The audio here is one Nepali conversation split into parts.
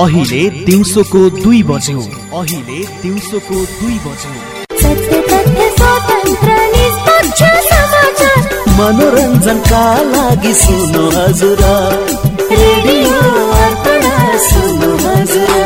अहिले दिउँसोको दुई बज्यो। अहिले दिउँसोको दुई बज्यो। मनोरञ्जनका लागि सुन्नु हजुर। रेडियो सुन्नु हजुर।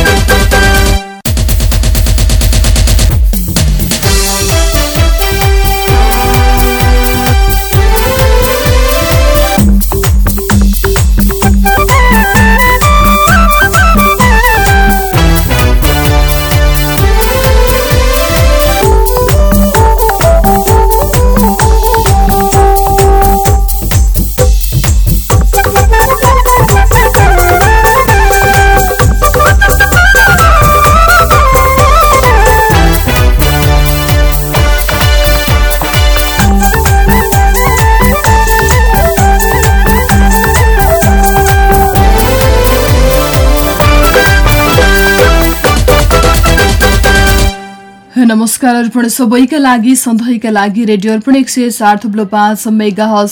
नमस्कार अर्पण सबैका लागि सधैँका लागि रेडियो अर्पण एक सय चार थुप्लो पाँच मेगा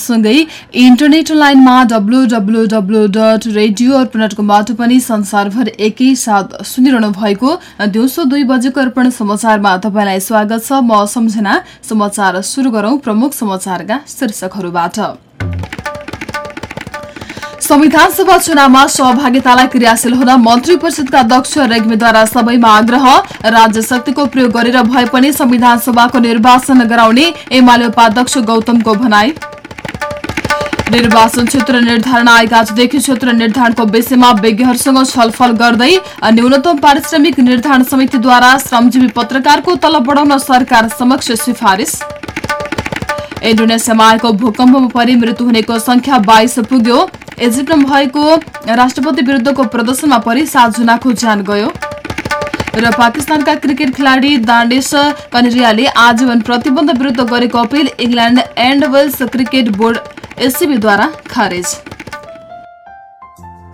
इन्टरनेट लाइनमा W W W dot radio Arpan dot पनि संसारभर एकैसाथ सुनिरहनु भएको दिउँसो दुई बजेको अर्पण समाचारमा तपाईँलाई स्वागत छ। म सम्झना समाचार सुरु गरौं प्रमुख समाचारका शीर्षकहरूबाट। संविधान सभा चुनावमा सहभागितालाई क्रियाशील हुन मन्त्री परिषदका अध्यक्ष रेग्मीद्वारा सबैमा आग्रह। राज्य शक्तिको प्रयोग गरेर भए पनि संविधान सभाको निर्वाचन गराउने एमाले उपाध्यक्ष गौतमको भनाई। निर्वाचन क्षेत्र निर्धारण आयोग आजदेखि क्षेत्र निर्धारणको विषयमा विज्ञहरूसँग छलफल गर्दै न्यूनतम पारिश्रमिक निर्धारण समितिद्वारा श्रमजीवी पत्रकारको तलब बढाउन सरकार समक्ष सिफारिस। इन्डोनेसियामा आएको भूकम्पमा परि मृत्यु हुनेको संख्या बाइस पुग्यो। इजिप्टमा भएको राष्ट्रपति विरुद्धको प्रदर्शनमा परि सातजनाको ज्यान गयो। र पाकिस्तानका क्रिकेट खेलाडी दानिश कनेरियाले आजीवन प्रतिबन्ध विरुद्ध गरेको appeal England and Wales cricket board एसिबीद्वारा खारेज।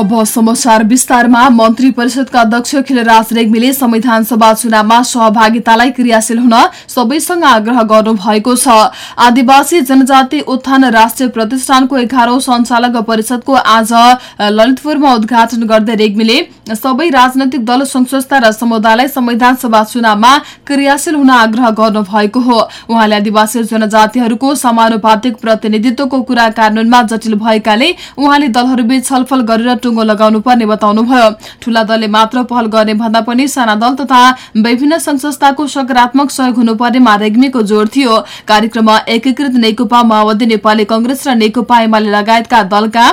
अब समाचार विस्तारमा मन्त्री परिषदका अध्यक्ष खिलराज रेग्मीले संविधान सभा चुनावमा सहभागितालाई क्रियाशील हुन सबैसँग आग्रह गर्नु भएको छ। आदिवासी जनजाति उत्थान राष्ट्रिय प्रतिष्ठानको एघारौं सञ्चालक परिषदको आज ललितपुरमा उद्घाटन गर्दै रेग्मीले सबै राजनैतिक दल संस्था र समुदायलाई संविधान सभा चुनावमा क्रियाशील हुन आग्रह गर्नु भएको हो। उहाँले आदिवासी जनजातिहरूको समानुपातिक प्रतिनिधित्वको कुरा कानूनमा जटिल भएकाले उहाँले दलहरूबीच छलफल गरेर टुङ्गो लगाउनु पर्ने बताउनुभयो। ठूला दलले मात्र पहल गर्ने भन्दा पनि साना दल तथा विभिन्न संस्थाको सकारात्मक सहयोग हुनुपर्नेमा रेग्मीको जोड़ थियो। कार्यक्रममा एकीकृत नेकपा माओवादी नेपाली कंग्रेस र नेकपा एमाले लगायतका दलका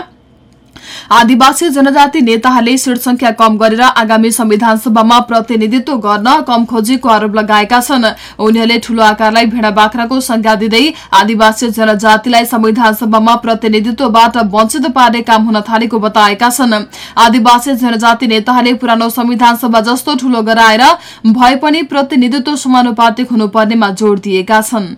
आदिवासी जनजाति नेताहरूले संख्या कम गरेर आगामी संविधान सभामा प्रतिनिधित्व गर्न कम खोजेको आरोप लगाएका छन्। उनीहरूले ठूलो आकारलाई भेडा बाख्राको संज्ञा दिँदै आदिवासी जनजातिलाई संविधान सभामा प्रतिनिधित्वबाट वञ्चित पार्ने काम हुन थालेको बताएका छन्। आदिवासी जनजाति नेताहरूले पुरानो संविधान सभा जस्तो ठूलो गराएर भए पनि प्रतिनिधित्व समानुपातिक हुनुपर्नेमा जोड़ दिएका छन्।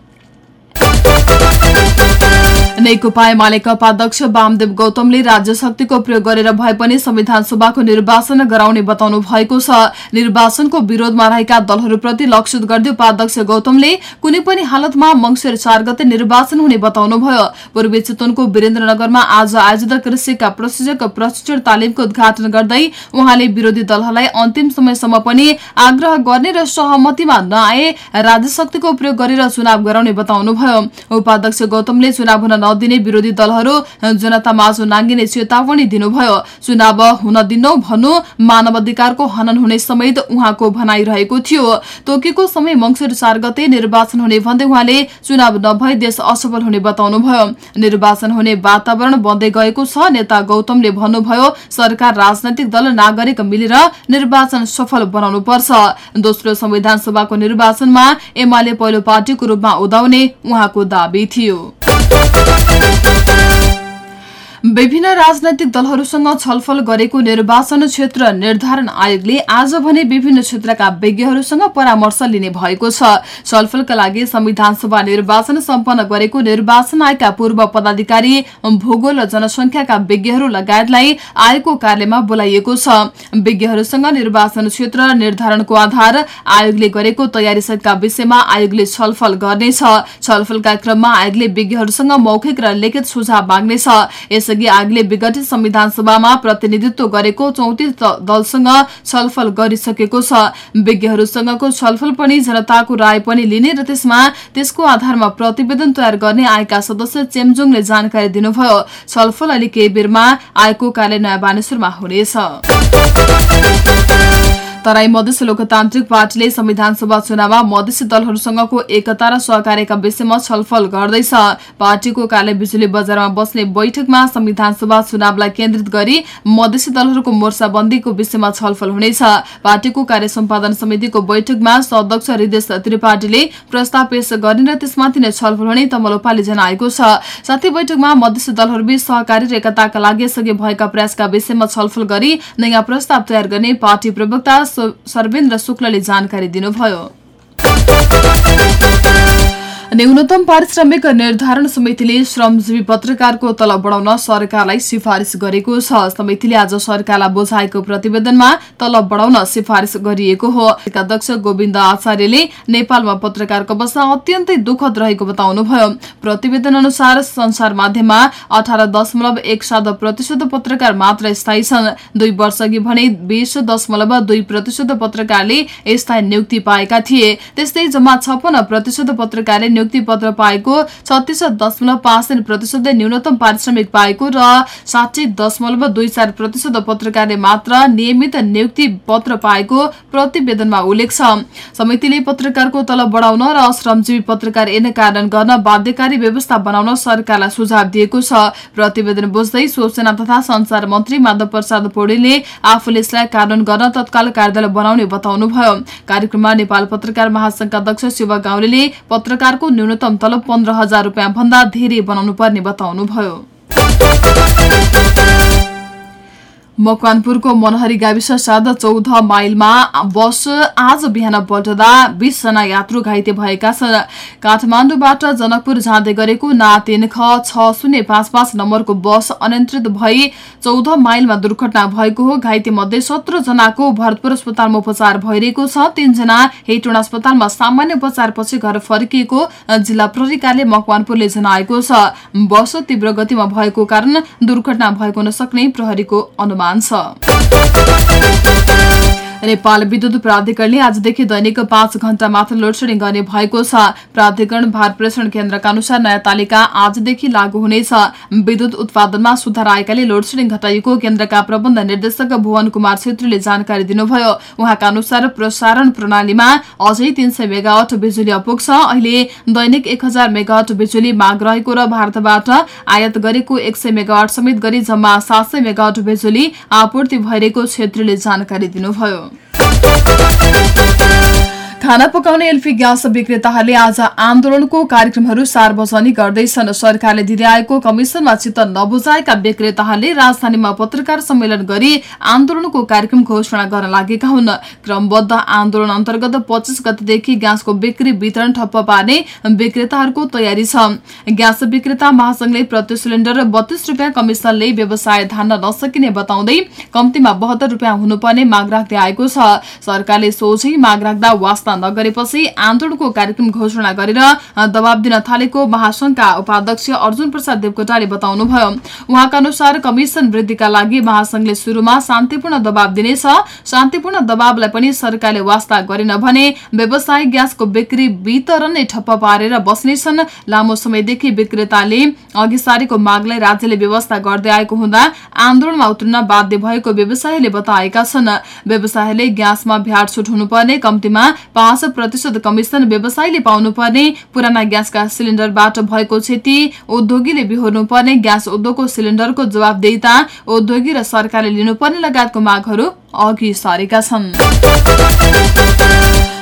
नेकपा एमालेका उपाध्यक्ष वामदेव गौतमले राज्य शक्तिको प्रयोग गरेर भए पनि संविधान सभाको निर्वाचन गराउने बताउनु भएको छ। निर्वाचनको विरोधमा रहेका दलहरूप्रति लक्षित गर्दै उपाध्यक्ष गौतमले कुनै पनि हालतमा मंगिर चार गते निर्वाचन हुने बताउनुभयो। पूर्वी चितवनको वीरेन्द्रनगरमा आज आयोजित कृषिका प्रशिक्षक प्रशिक्षण तालिमको उद्घाटन गर्दै उहाँले विरोधी दलहरूलाई अन्तिम समयसम्म पनि आग्रह गर्ने र सहमतिमा नआए राज्य शक्तिको प्रयोग गरेर चुनाव गराउने बताउनुभयो। उपाध्यक्ष गौतमले चुनाव हुन नदिने विरोधी दलहरू जनतामाझ नाङ्गिने चेतावनी दिनुभयो। चुनाव हुन दिनौ भन्नु मानव अधिकारको हनन हुने समेत उहाँको भनाइरहेको थियो। तोकेको समय मङ्सिर चार गते निर्वाचन हुने भन्दै उहाँले चुनाव नभई देश असफल हुने बताउनुभयो। निर्वाचन हुने वातावरण बन्दै गएको छ नेता गौतमले भन्नुभयो सरकार राजनैतिक दल नागरिक मिलेर निर्वाचन सफल बनाउनु पर्छ दोस्रो संविधान सभाको निर्वाचनमा एमाले पहिलो पार्टीको रूपमा उदाउने उहाँको दावी थियो। विभिन्न राजनैतिक दलहरूसँग छलफल गरेको निर्वाचन क्षेत्र निर्धारण आयोगले आज भने विभिन्न क्षेत्रका विज्ञहरूसँग परामर्श लिने भएको छ। छलफलका लागि संविधान सभा निर्वाचन सम्पन्न गरेको निर्वाचन आयोगका पूर्व पदाधिकारी भूगोल र जनसंख्याका विज्ञहरू लगायतलाई आयोगको कार्यालयमा बोलाइएको छ। विज्ञहरूसँग निर्वाचन क्षेत्र निर्धारणको आधार आयोगले गरेको तयारी सहितका विषयमा आयोगले छलफल गर्नेछ। छलफलका क्रममा आयोगले विज्ञहरूसँग मौखिक र लिखित सुझाव माग्नेछ। यसअघि आयोगले विघटित संविधान सभामा प्रतिनिधित्व गरेको चौतिस दलसँग छलफल गरिसकेको छ। विज्ञहरूसँगको छलफल पनि जनताको राय पनि लिने र त्यसमा त्यसको आधारमा प्रतिवेदन तयार गर्ने आयोगका सदस्य चेम्जोङले जानकारी दिनुभयो। छलफल अलि केही बेरमा आयोगको कार्यालय नयाँ बानेश्वरमा हुनेछ। तराई मधेस लोकतान्त्रिक पार्टीले संविधान सभा चुनावमा मधेसी दलहरूसँगको एकता र सहकार्यका विषयमा छलफल गर्दैछ। पार्टीको कार्य बिजुली बजारमा बस्ने बैठकमा संविधान सभा चुनावलाई केन्द्रित गरी मधेसी दलहरूको मोर्चाबन्दीको विषयमा छलफल हुनेछ। पार्टीको कार्य सम्पादन समितिको बैठकमा सदस्य हृदय त्रिपाठीले प्रस्ताव पेश गर्ने र त्यसमाथि नै छलफल हुने तमलोपाले जनाएको छ। साथै बैठकमा मधेसी दलहरूबीच सहकारी र एकताका लागि यसअघि भएका प्रयासका विषयमा छलफल गरी नयाँ प्रस्ताव तयार गर्ने पार्टी प्रवक्ता सर्वेन्द्र शुक्लले जानकारी दिनुभयो। न्यूनतम पारिश्रमिक निर्धारण समितिले श्रमजीवी पत्रकारको तलब बढाउन सरकारलाई सिफारिस गरेको छ। समितिले आज सरकारलाई बुझाएको प्रतिवेदनमा तलब बढाउन सिफारिस गरिएको हो। अध्यक्ष गोविन्द आचार्यले नेपालमा पत्रकारको अवस्था अत्यन्तै दुःखद रहेको बताउनुभयो। प्रतिवेदन अनुसार संसार माध्यममा अठार दशमलव एक सात प्रतिशत पत्रकार मात्र स्थायी छन्। दुई वर्षअघि भने बीस दशमलव दुई प्रतिशत पत्रकारले स्थायी नियुक्ति पाएका थिए। त्यस्तै जम्मा छप्पन्न प्रतिशत पत्रकारले नियुक्ति पत्र पाएको छत्तीस दशमलव पाँच तीन प्रतिशतले न्यूनतम पारिश्रमिक पाएको र साठी दशमलव दुई चार प्रतिशत पत्रकारले मात्र नियमित नियुक्ति पत्र पाएको प्रतिवेदनमा उल्लेख छ। समितिले पत्रकारको तलब बढाउन र श्रमजीवी पत्रकार ऐन कार्यान्वयन गर्न बाध्यकारी व्यवस्था बनाउन सरकारलाई सुझाव दिएको छ। प्रतिवेदन बुझ्दै सूचना तथा संचार मन्त्री माधव प्रसाद पौडेलले आफूले यसलाई कार्यान्वयन गर्न तत्काल कार्यालय बनाउने बताउनुभयो। कार्यक्रममा नेपाल पत्रकार महासंघका अध्यक्ष शिव गाउँले पत्रकारको न्यूनतम तलब पन्ध्र हजार रुपियाँ भन्दा धेरै बनाउनु पर्ने बताउनुभयो। मकवानपुरको मनहरी गाविस साथ चौध माइलमा बस आज बिहान पल्टदा बीसजना यात्रु घाइते भएका छन्। काठमाडौँबाट जनकपुर जाँदै गरेको ना तीन ख छ शून्य पाँच पाँच नम्बरको बस अनियन्त्रित भई चौध माइलमा दुर्घटना भएको हो। घाइते मध्ये सत्र जनाको भरतपुर अस्पतालमा उपचार भइरहेको छ। तीनजना हेटोडा अस्पतालमा सामान्य उपचारपछि घर फर्किएको जिल्ला प्रहरी मकवानपुरले जनाएको छ। बस तीव्र गतिमा भएको कारण दुर्घटना भएको हुन सक्ने प्रहरीको अनुमान। छ नेपाल विद्युत प्राधिकरणले आजदेखि दैनिक पाँच घण्टा मात्र लोडसेडिङ गर्ने भएको छ। प्राधिकरण भार प्रेषण केन्द्रका अनुसार नयाँ तालिका आजदेखि लागू हुनेछ। विद्युत उत्पादनमा सुधार आएकाले लोडसेडिङ घटाइएको केन्द्रका प्रबन्ध निर्देशक भुवन कुमार छेत्रीले जानकारी दिनुभयो। उहाँका अनुसार प्रसारण प्रणालीमा अझै तीन सय मेगावट बिजुली अपुग्छ। अहिले दैनिक एक हजार मेगावट बिजुली माग रहेको र भारतबाट आयात गरेको एक सय मेगावट समेत गरी जम्मा सात सय मेगावट बिजुली आपूर्ति भइरहेको छेत्रीले जानकारी दिनुभयो। Song. खाना पकाउने एलपी ग्यास विक्रेताहरूले आज आन्दोलनको कार्यक्रमहरू सार्वजनिक गर्दैछन्। सरकारले दिँदै आएको कमिसनमा चित्त नबुझाएका विक्रेताहरूले राजधानीमा पत्रकार सम्मेलन गरी आन्दोलनको कार्यक्रम घोषणा गर्न लागेका हुन्। क्रमबद्ध आन्दोलन अन्तर्गत पच्चिस गतिदेखि ग्यासको बिक्री वितरण ठप्प पार्ने विक्रेताहरूको तयारी छ। ग्यास विक्रेता महासंघले प्रति सिलिण्डर बत्तीस रुपियाँ कमिसनले व्यवसाय धान्न नसकिने बताउँदै कम्तीमा बहत्तर रुपियाँ हुनुपर्ने माग राख्दै आएको छ। सरकारले सोझै माग राख्दा वास्ता नगरेपछि आन्दोलनको कार्यक्रम घोषणा गरेर दबाव दिन थालेको महासंघका उपाध्यक्ष अर्जुन प्रसाद देवकोटाले बताउनुभयो। उहाँका अनुसार कमिशन वृद्धिका लागि महासंघले शुरूमा शान्तिपूर्ण दबाव दिनेछ। शान्तिपूर्ण दबावलाई पनि सरकारले वास्ता गरेन भने व्यावसायिक ग्यासको बिक्री वितरण नै ठप्प पारेर बस्नेछन्। लामो समयदेखि विक्रेताले अघि सारेको मागलाई राज्यले व्यवस्था गर्दै आएको हुँदा आन्दोलनमा उत्रन बाध्य भएको व्यवसायीले बताएका छन्। व्यवसायीले ग्यासमा भ्याट छुट हुनुपर्ने कम्तीमा पाँच प्रतिशत कमिशन व्यवसायीले पाउनुपर्ने पुराना ग्यासका सिलिण्डरबाट भएको क्षति उद्योगीले बिहोर्नुपर्ने ग्यास उद्योगको सिलिण्डरको जवाबदेता उद्योगी र सरकारले लिनुपर्ने लगायतको मागहरू अघि सारेका छन्।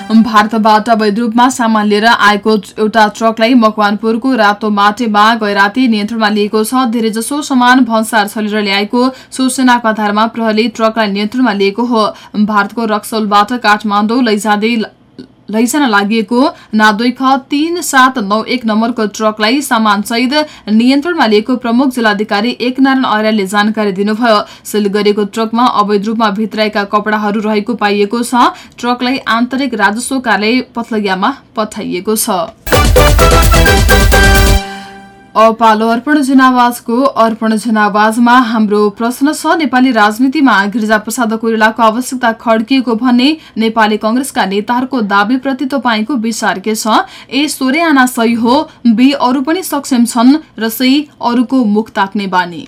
भारतबाट अवैध रूपमा सामान लिएर आएको एउटा ट्रकलाई मकवानपुरको रातो माटेमा गैराती नियन्त्रणमा लिएको छ। धेरैजसो सामान भन्सार छलेर ल्याएको सूचनाको आधारमा प्रहरीले ट्रकलाई नियन्त्रणमा लिएको हो। भारतको रक्सौलबाट काठमाडौँ लैजाँदै लैजान लागि नादोई ख तीन सात नौ एक नम्बरको ट्रकलाई सामानसहित नियन्त्रणमा लिएको प्रमुख जिल्लाधिकारी एक नारायण अर्यालले जानकारी दिनुभयो। सिल गरिएको ट्रकमा अवैध रूपमा भित्राएका कपडाहरू रहेको पाइएको छ। ट्रकलाई आन्तरिक राजस्व कार्यालय पथलगियामा पठाइएको छ। अपालो अर्पण जनावाजको अर्पण जनावाजमा हाम्रो प्रश्न छ नेपाली राजनीतिमा गिरिजा प्रसाद कोइरालाको आवश्यकता खड्किएको भन्ने नेपाली कंग्रेसका नेताहरूको दावीप्रति तपाईँको विचार के छ? ए सोरे आना सही हो बी अरू पनि सक्षम छन् र सही अरूको मुख ताक्ने बानी।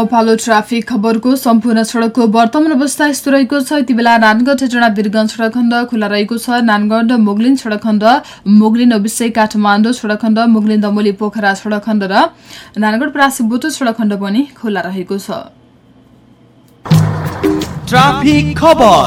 अपालो ट्राफिक खबरको सम्पूर्ण सड़कको वर्तमान अवस्था यस्तो रहेको छ। यति बेला नानगढ हेटडा वीरगंज सड़क खण्ड खुला रहेको छ। नानगढ मुगलिन सड़क खण्ड मुगलिन अविषय काठमाडौँ सड़क खण्ड मुगलिन दमोली पोखरा सड़क खण्ड र नानगढ परासी बुटो सड़क खण्ड पनि खुला रहेको छ। ट्राफिक खबर।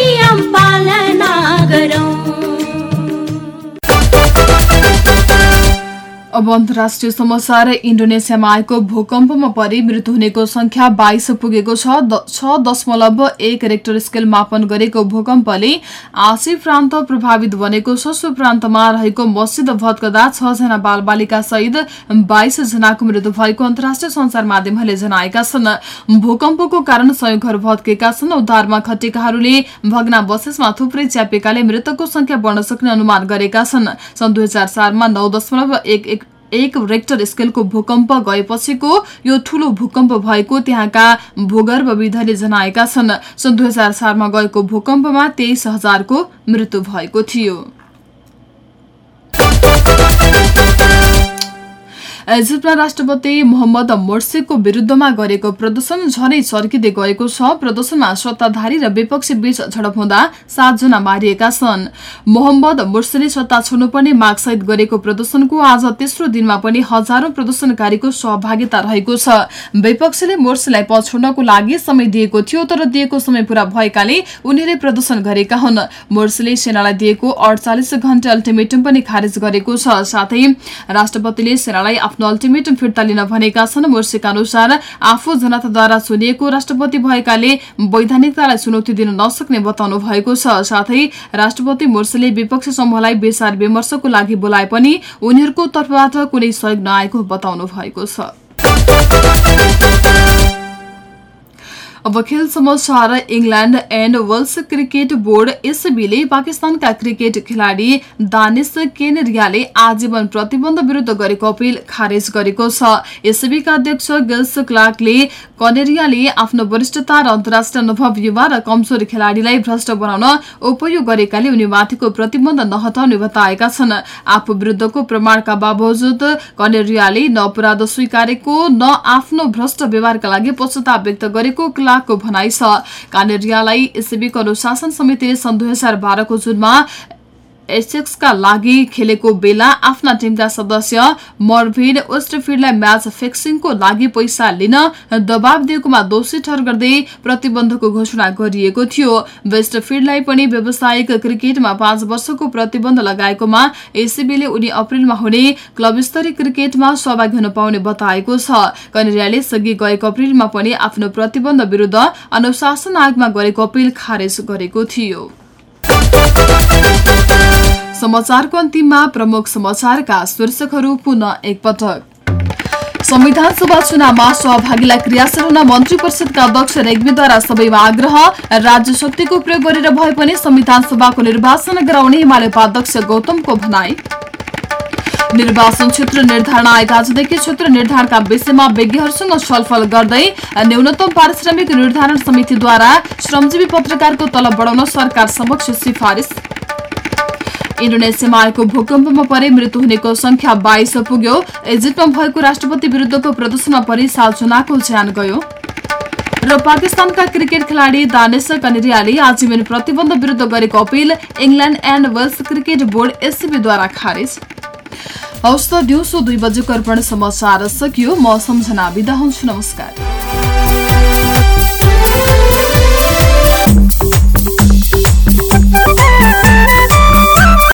अब अन्तर्राष्ट्रिय समाचार इन्डोनेसियामा आएको भूकम्पमा परि मृत्यु हुनेको संख्या बाइस पुगेको छ छ दशमलव एक रेक्टर स्केल मापन गरेको भूकम्पले आसी प्रान्त प्रभावित बनेको छ। सो प्रान्तमा रहेको मस्जिद भत्कदा छजना बालबालिका सहित बाइस जनाको मृत्यु भएको अन्तर्राष्ट्रिय संचार माध्यमहरूले जनाएका छन्। भूकम्पको कारण सय घर भत्केका छन्। उद्धारमा खटेकाहरूले भग्नावशेषमा थुप्रै च्यापेकाले मृतकको संख्या बढ्न सक्ने अनुमान गरेका छन्। सन् दुई हजार चारमा नौ एक एक रेक्टर स्केलको भूकम्प गएपछिको यो ठूलो भूकम्प भएको त्यहाँका भूगर्भविदहरूले जनाएका छन्। सन् दुई हजार चारमा गएको भूकम्पमा तेइस हजारको मृत्यु भएको थियो। इजिप्टमा राष्ट्रपति मोहम्मद मोर्सीको विरुद्धमा गरेको प्रदर्शन झनै चर्किँदै गएको छ। प्रदर्शनमा सत्ताधारी र विपक्षी बीच झडप हुँदा सातजना मारिएका छन्। मोहम्मद मोर्सीले सत्ता छोड्नुपर्ने मागसहित गरेको प्रदर्शनको आज तेस्रो दिनमा पनि हजारौं प्रदर्शनकारीको सहभागिता रहेको छ। विपक्षीले मोर्सीलाई पद छोड्नको लागि समय दिएको थियो तर दिएको समय पूरा भएकाले उनीहरूले प्रदर्शन गरेका हुन्। मोर्सीले सेनालाई दिएको अडचालिस घण्टा अल्टिमेटम पनि खारेज गरेको छ। साथै राष्ट्रपतिले सेनालाई अल्टिमेटम फिर्ता लिन भनेका छन्। मोर्सीका अनुसार आफू जनताद्वारा चुनिएको राष्ट्रपति भएकाले वैधानिकतालाई चुनौती दिन नसक्ने बताउनु भएको छ। साथै राष्ट्रपति मोर्सीले विपक्षी समूहलाई विचार विमर्शको लागि बोलाए पनि उनीहरूको तर्फबाट कुनै सहयोग नआएको बताउनु भएको छ। अब खेल समाचार England and Wales cricket board एसबीले पाकिस्तानका क्रिकेट खेलाडी दानिश केनेरियाले आजीवन प्रतिबन्ध विरुद्ध गरेको अपिल खारेज गरेको छ। एसबीका अध्यक्ष गिल्स क्लार्कले कनेरियाले आफ्नो वरिष्ठता र अन्तर्राष्ट्रिय अनुभव युवा र कमजोर खेलाडीलाई भ्रष्ट बनाउन उपयोग गरेकाले उनीमाथिको प्रतिबन्ध नहटाउने बताएका छन्। आफू विरुद्धको प्रमाणका बावजुद कनेरियाले न अपराध स्वीकारेको न आफ्नो भ्रष्ट व्यवहारका लागि पश्चाताप व्यक्त गरेको विभागको भनाइ छ। कानेरियालाई एसीबीको अनुशासन समितिले सन् दुई हजार बाह्रको जुनमा एसेक्सका लागि खेलेको बेला आफ्ना टिमका सदस्य मरभिड वेस्टफिल्डलाई म्याच फिक्सिङको लागि पैसा लिन दबाव दिएकोमा दोषी ठहर गर्दै प्रतिबन्धको घोषणा गरिएको थियो। वेस्टफिल्डलाई पनि व्यावसायिक क्रिकेटमा पाँच वर्षको प्रतिबन्ध लगाएकोमा एसीबीले उनी अप्रेलमा हुने क्लब स्तरीय क्रिकेटमा सहभागी हुन पाउने बताएको छ। कनेरियाले सघि गएको अप्रेलमा पनि आफ्नो प्रतिबन्ध विरूद्ध अनुशासन आयोगमा गरेको अपिल खारेज गरेको थियो। समाचारको अन्तिममा प्रमुख समाचारका शीर्षकहरू पुनः एकपटक। संविधान सभा चुनावमा सहभागीलाई क्रियाशील हुन मन्त्री परिषदका अध्यक्ष रेग्मीद्वारा सबैमा आग्रह। राज्य शक्तिको प्रयोग गरेर भए पनि संविधान सभाको निर्वाचन गराउने हिमालय उपाध्यक्ष गौतमको भनाई। निर्वाचन क्षेत्र निर्धारण आयोग आजदेखि क्षेत्र निर्धारणका विषयमा विज्ञहरूसँग छलफल गर्दै न्यूनतम पारिश्रमिक निर्धारण समितिद्वारा श्रमजीवी पत्रकारको तलब बढाउन सरकार समक्ष सिफारिस। इन्डोनेसियामा आएको भूकम्पमा परे मृत्यु हुनेको संख्या बाइस पुग्यो इजिप्टमा भएको राष्ट्रपति विरुद्धको प्रदर्शनमा परि सालचुनाको ज्यान गयो र पाकिस्तानका क्रिकेट खेलाडी दानेश कनेरियाले आजीवन प्रतिबन्ध विरुद्ध गरेको appeal England and Wales cricket board एससीबीद्वारा खारेज। हौस् त दिउँसो दुई बजेको अर्पण समाचार सकियो म सम्झना बिदा हुन्छु नमस्कार।